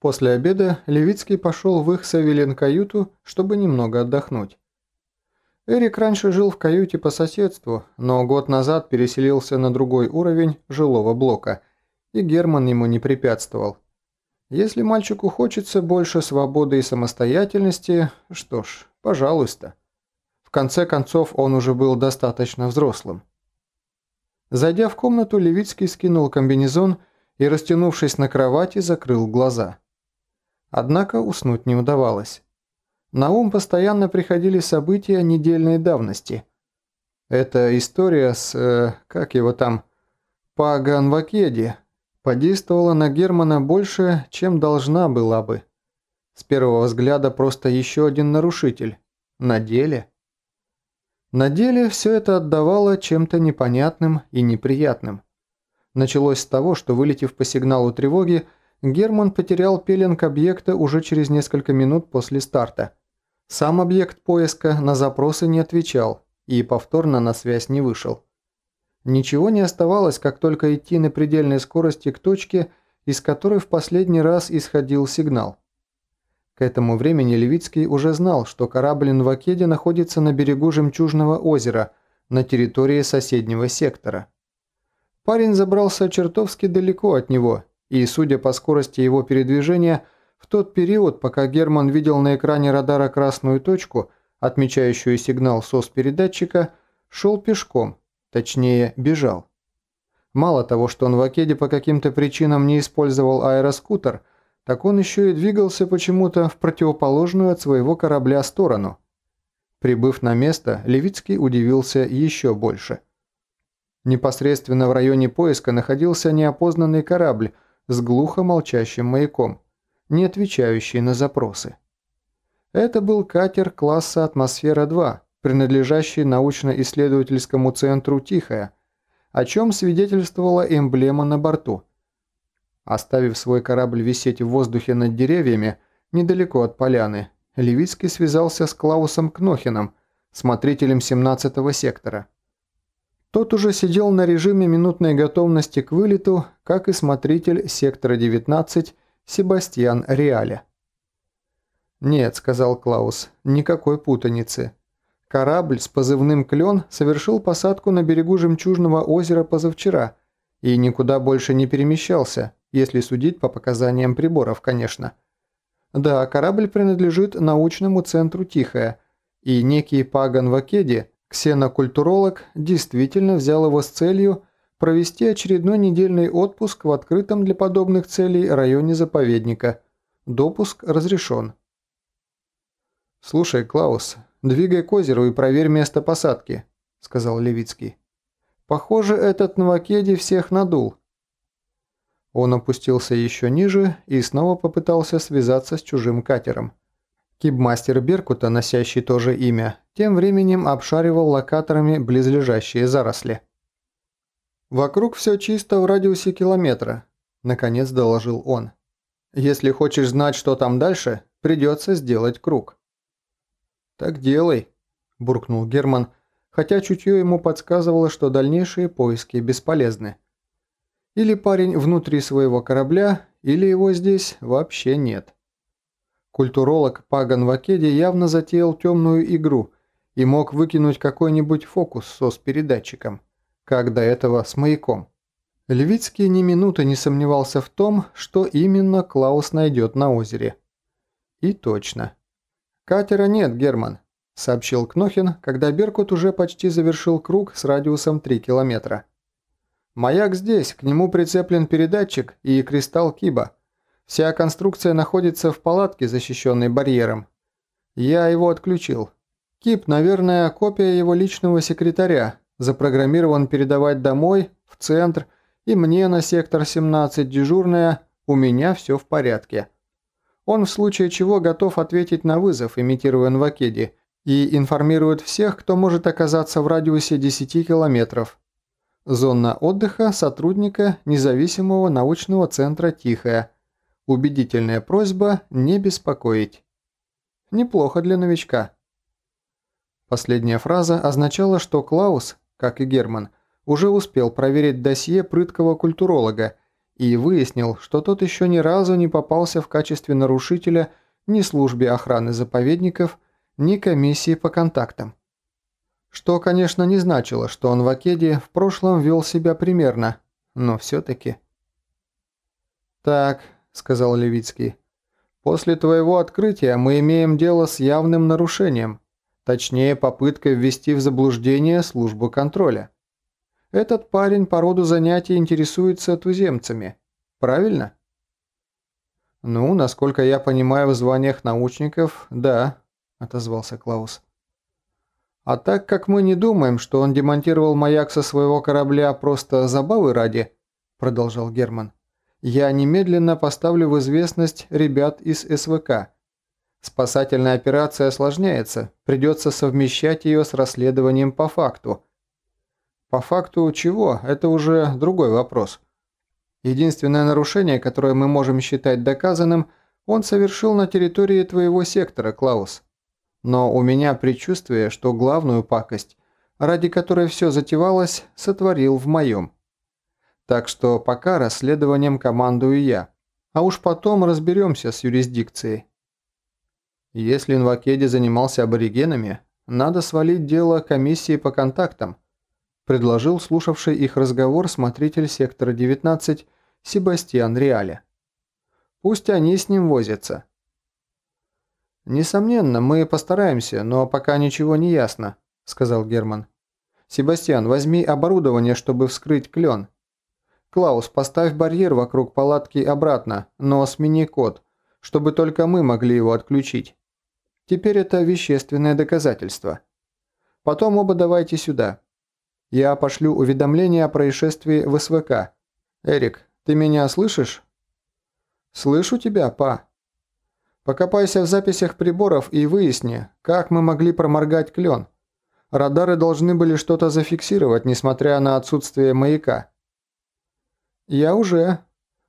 После обеда Левицкий пошел в их Савелин-каюту, чтобы немного отдохнуть. Эрик раньше жил в каюте по соседству, но год назад переселился на другой уровень жилого блока, и Герман ему не препятствовал. Если мальчику хочется больше свободы и самостоятельности, что ж, пожалуйста. В конце концов, он уже был достаточно взрослым. Зайдя в комнату, Левицкий скинул комбинезон и, растянувшись на кровати, закрыл глаза. Однако уснуть не удавалось. На ум постоянно приходили события недельной давности. Эта история с... Э, как его там... Паганвакеди подействовала на Германа больше, чем должна была бы. С первого взгляда просто еще один нарушитель. На деле... На деле все это отдавало чем-то непонятным и неприятным. Началось с того, что, вылетев по сигналу тревоги, Герман потерял пеленг объекта уже через несколько минут после старта. Сам объект поиска на запросы не отвечал и повторно на связь не вышел. Ничего не оставалось, как только идти на предельной скорости к точке, из которой в последний раз исходил сигнал. К этому времени Левицкий уже знал, что корабль Нвакеди находится на берегу Жемчужного озера, на территории соседнего сектора. Парень забрался чертовски далеко от него и, судя по скорости его передвижения, в тот период, пока Герман видел на экране радара красную точку, отмечающую сигнал СОС-передатчика, шел пешком, точнее бежал. Мало того, что он в Акеде по каким-то причинам не использовал аэроскутер, так он еще и двигался почему-то в противоположную от своего корабля сторону. Прибыв на место, Левицкий удивился еще больше. Непосредственно в районе поиска находился неопознанный корабль, с глухо молчащим маяком, не отвечающий на запросы. Это был катер класса «Атмосфера-2», принадлежащий научно-исследовательскому центру «Тихая», о чем свидетельствовала эмблема на борту. Оставив свой корабль висеть в воздухе над деревьями, недалеко от поляны, Левицкий связался с Клаусом Кнохином, смотрителем 17-го сектора. Тот уже сидел на режиме минутной готовности к вылету, как и смотритель сектора 19 Себастьян Реале. «Нет», – сказал Клаус, – «никакой путаницы. Корабль с позывным «Клен» совершил посадку на берегу Жемчужного озера позавчера и никуда больше не перемещался, если судить по показаниям приборов, конечно. Да, корабль принадлежит научному центру «Тихая», и некий Паган Вакеди Ксенокультуролог действительно взял его с целью провести очередной недельный отпуск в открытом для подобных целей районе заповедника. Допуск разрешен. «Слушай, Клаус, двигай к озеру и проверь место посадки», – сказал Левицкий. «Похоже, этот Новакеди всех надул». Он опустился еще ниже и снова попытался связаться с чужим катером. Кибмастер Беркута, носящий то же имя, тем временем обшаривал локаторами близлежащие заросли. «Вокруг все чисто в радиусе километра», – наконец доложил он. «Если хочешь знать, что там дальше, придется сделать круг». «Так делай», – буркнул Герман, хотя чутье ему подсказывало, что дальнейшие поиски бесполезны. Или парень внутри своего корабля, или его здесь вообще нет. Культуролог Паган Вакеди явно затеял темную игру и мог выкинуть какой-нибудь фокус со с передатчиком, как до этого с маяком. Левицкий ни минуты не сомневался в том, что именно Клаус найдет на озере. И точно. «Катера нет, Герман», – сообщил Кнохин, когда Беркут уже почти завершил круг с радиусом 3 километра. «Маяк здесь, к нему прицеплен передатчик и кристалл Киба. Вся конструкция находится в палатке, защищенной барьером. Я его отключил. Кип, наверное, копия его личного секретаря, запрограммирован передавать домой, в центр, и мне на сектор 17 дежурная, у меня все в порядке. Он в случае чего готов ответить на вызов, имитируя Нвакеди, и информирует всех, кто может оказаться в радиусе 10 километров. Зона отдыха сотрудника независимого научного центра «Тихая», Убедительная просьба не беспокоить. Неплохо для новичка. Последняя фраза означала, что Клаус, как и Герман, уже успел проверить досье прыткого культуролога и выяснил, что тот еще ни разу не попался в качестве нарушителя ни службе охраны заповедников, ни комиссии по контактам. Что, конечно, не значило, что он в Акеде в прошлом вел себя примерно, но все-таки... «Так», — сказал Левицкий, — «после твоего открытия мы имеем дело с явным нарушением, точнее попыткой ввести в заблуждение службу контроля. Этот парень по роду занятий интересуется туземцами, правильно?» «Ну, насколько я понимаю в званиях научников, да», — отозвался Клаус. А так как мы не думаем, что он демонтировал маяк со своего корабля просто забавы ради, продолжал Герман, я немедленно поставлю в известность ребят из СВК. Спасательная операция осложняется, придется совмещать ее с расследованием по факту. По факту чего, это уже другой вопрос. Единственное нарушение, которое мы можем считать доказанным, он совершил на территории твоего сектора, Клаус. Но у меня предчувствие, что главную пакость, ради которой все затевалось, сотворил в моем. Так что пока расследованием командую я, а уж потом разберемся с юрисдикцией. Если Инвакеди занимался аборигенами, надо свалить дело комиссии по контактам, предложил слушавший их разговор смотритель сектора 19 Себастьян Реале. Пусть они с ним возятся. «Несомненно, мы постараемся, но пока ничего не ясно», – сказал Герман. «Себастьян, возьми оборудование, чтобы вскрыть клен. Клаус, поставь барьер вокруг палатки обратно, но смени код, чтобы только мы могли его отключить. Теперь это вещественное доказательство. Потом оба давайте сюда. Я пошлю уведомление о происшествии в СВК. Эрик, ты меня слышишь?» «Слышу тебя, па», Покопайся в записях приборов и выясни, как мы могли проморгать клен. Радары должны были что-то зафиксировать, несмотря на отсутствие маяка. Я уже.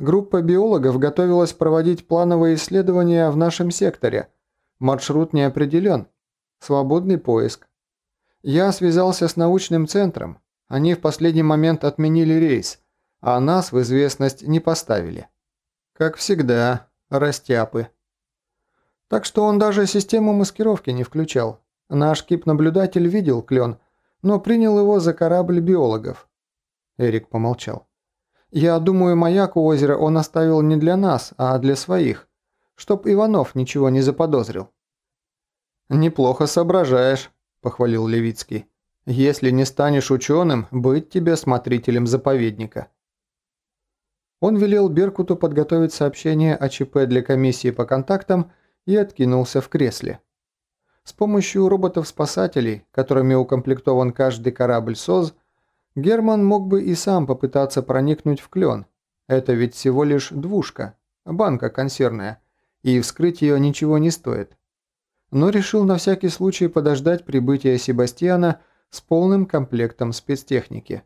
Группа биологов готовилась проводить плановые исследования в нашем секторе. Маршрут не определен. Свободный поиск. Я связался с научным центром. Они в последний момент отменили рейс, а нас в известность не поставили. Как всегда, растяпы. Так что он даже систему маскировки не включал. Наш кип-наблюдатель видел клен, но принял его за корабль биологов. Эрик помолчал. «Я думаю, маяк у озера он оставил не для нас, а для своих, чтоб Иванов ничего не заподозрил». «Неплохо соображаешь», – похвалил Левицкий. «Если не станешь ученым, быть тебе смотрителем заповедника». Он велел Беркуту подготовить сообщение о ЧП для комиссии по контактам – и откинулся в кресле. С помощью роботов-спасателей, которыми укомплектован каждый корабль СОЗ, Герман мог бы и сам попытаться проникнуть в клен. Это ведь всего лишь двушка, банка консервная, и вскрыть ее ничего не стоит. Но решил на всякий случай подождать прибытия Себастьяна с полным комплектом спецтехники.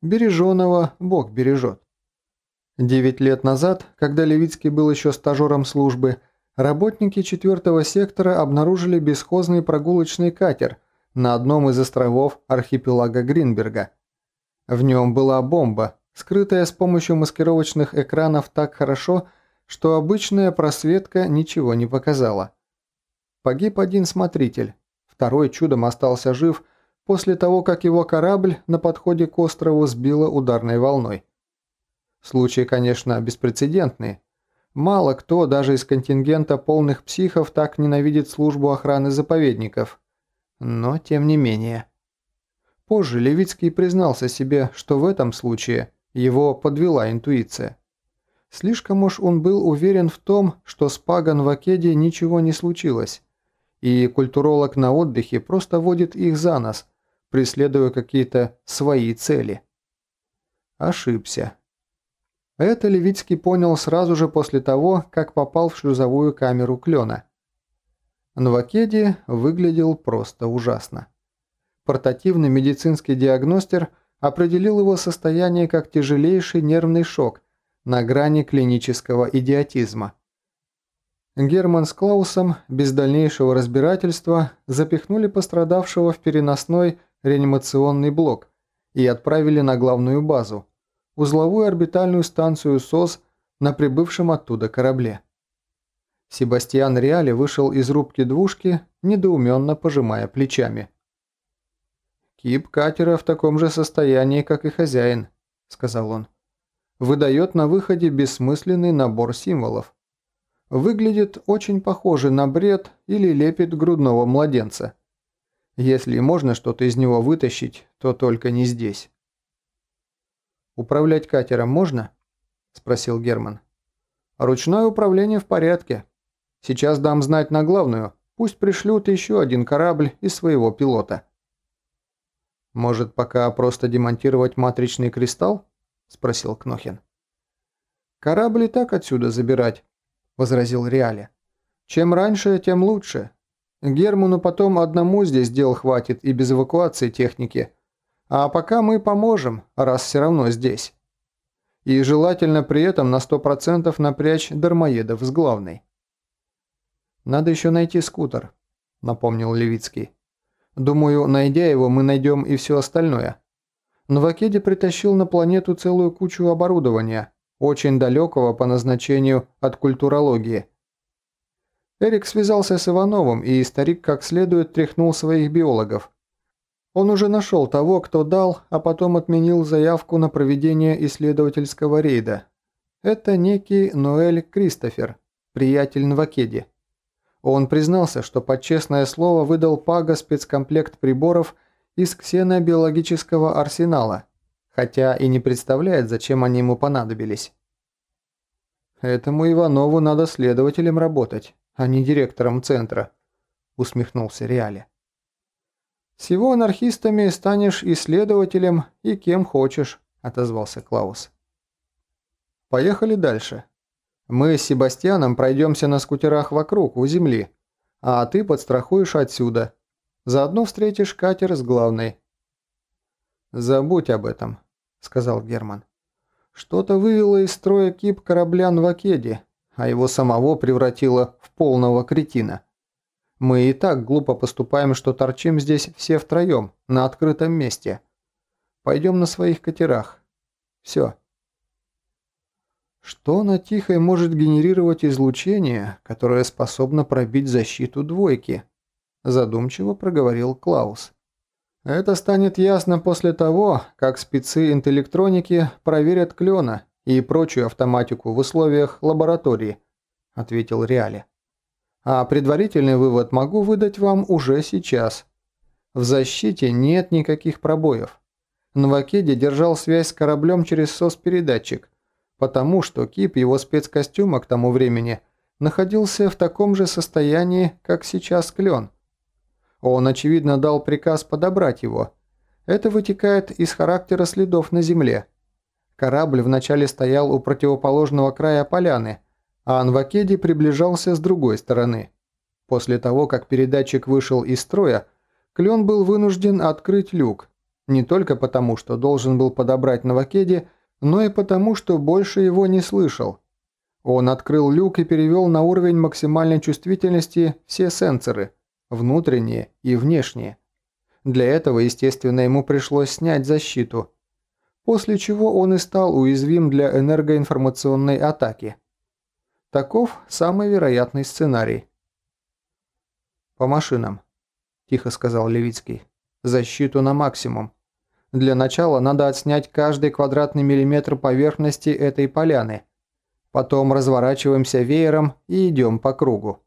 Береженого Бог бережет. Девять лет назад, когда Левицкий был еще стажером службы, работники четвертого сектора обнаружили бесхозный прогулочный катер на одном из островов архипелага Гринберга. В нем была бомба, скрытая с помощью маскировочных экранов так хорошо, что обычная просветка ничего не показала. Погиб один смотритель, второй чудом остался жив после того, как его корабль на подходе к острову сбило ударной волной. Случай, конечно, беспрецедентный, Мало кто даже из контингента полных психов так ненавидит службу охраны заповедников. Но тем не менее. Позже Левицкий признался себе, что в этом случае его подвела интуиция. Слишком уж он был уверен в том, что с Паган в Акеде ничего не случилось, и культуролог на отдыхе просто водит их за нос, преследуя какие-то свои цели. Ошибся. Это Левицкий понял сразу же после того, как попал в шлюзовую камеру клена. Новакеди выглядел просто ужасно. Портативный медицинский диагностер определил его состояние как тяжелейший нервный шок на грани клинического идиотизма. Герман с Клаусом без дальнейшего разбирательства запихнули пострадавшего в переносной реанимационный блок и отправили на главную базу, узловую орбитальную станцию СОС на прибывшем оттуда корабле. Себастьян Реали вышел из рубки двушки, недоуменно пожимая плечами. «Кип катера в таком же состоянии, как и хозяин», — сказал он. «Выдает на выходе бессмысленный набор символов. Выглядит очень похоже на бред или лепит грудного младенца. Если можно что-то из него вытащить, то только не здесь». «Управлять катером можно?» – спросил Герман. «Ручное управление в порядке. Сейчас дам знать на главную. Пусть пришлют еще один корабль из своего пилота». «Может, пока просто демонтировать матричный кристалл?» – спросил Кнохин. «Корабль и так отсюда забирать», – возразил Реале. «Чем раньше, тем лучше. Герману потом одному здесь дел хватит и без эвакуации техники. А пока мы поможем, раз все равно здесь. И желательно при этом на 100% напрячь дармоедов с главной». «Надо еще найти скутер», – напомнил Левицкий. Думаю, найдя его, мы найдем и все остальное. Новакеди притащил на планету целую кучу оборудования, очень далекого по назначению от культурологии. Эрик связался с Ивановым, и старик как следует тряхнул своих биологов. Он уже нашел того, кто дал, а потом отменил заявку на проведение исследовательского рейда. Это некий Ноэль Кристофер, приятель Новакеди. Он признался, что под честное слово выдал Пага спецкомплект приборов из ксенобиологического арсенала, хотя и не представляет, зачем они ему понадобились. «Этому Иванову надо следователем работать, а не директором центра», – усмехнулся Реале. «С его анархистами станешь исследователем и кем хочешь», – отозвался Клаус. «Поехали дальше», мы с Себастьяном пройдемся на скутерах вокруг, у земли, а ты подстрахуешь отсюда. Заодно встретишь катер с главной». «Забудь об этом», — сказал Герман. «Что-то вывело из строя кип корабля Нвакеди, а его самого превратило в полного кретина. Мы и так глупо поступаем, что торчим здесь все втроем, на открытом месте. Пойдем на своих катерах. Все». Что на Тихой может генерировать излучение, которое способно пробить защиту двойки? Задумчиво проговорил Клаус. Это станет ясно после того, как спецы интеллектроники проверят клена и прочую автоматику в условиях лаборатории, ответил Реали. А предварительный вывод могу выдать вам уже сейчас. В защите нет никаких пробоев. Новакеди держал связь с кораблем через СОС-передатчик, потому что кип его спецкостюма к тому времени находился в таком же состоянии, как сейчас клен. Он, очевидно, дал приказ подобрать его. Это вытекает из характера следов на земле. Корабль вначале стоял у противоположного края поляны, а Анвакеди приближался с другой стороны. После того, как передатчик вышел из строя, Клен был вынужден открыть люк, не только потому, что должен был подобрать Новакеди, но и потому, что больше его не слышал. Он открыл люк и перевел на уровень максимальной чувствительности все сенсоры, внутренние и внешние. Для этого, естественно, ему пришлось снять защиту, после чего он и стал уязвим для энергоинформационной атаки. Таков самый вероятный сценарий. «По машинам», – тихо сказал Левицкий. «Защиту на максимум. Для начала надо отснять каждый квадратный миллиметр поверхности этой поляны. Потом разворачиваемся веером и идем по кругу.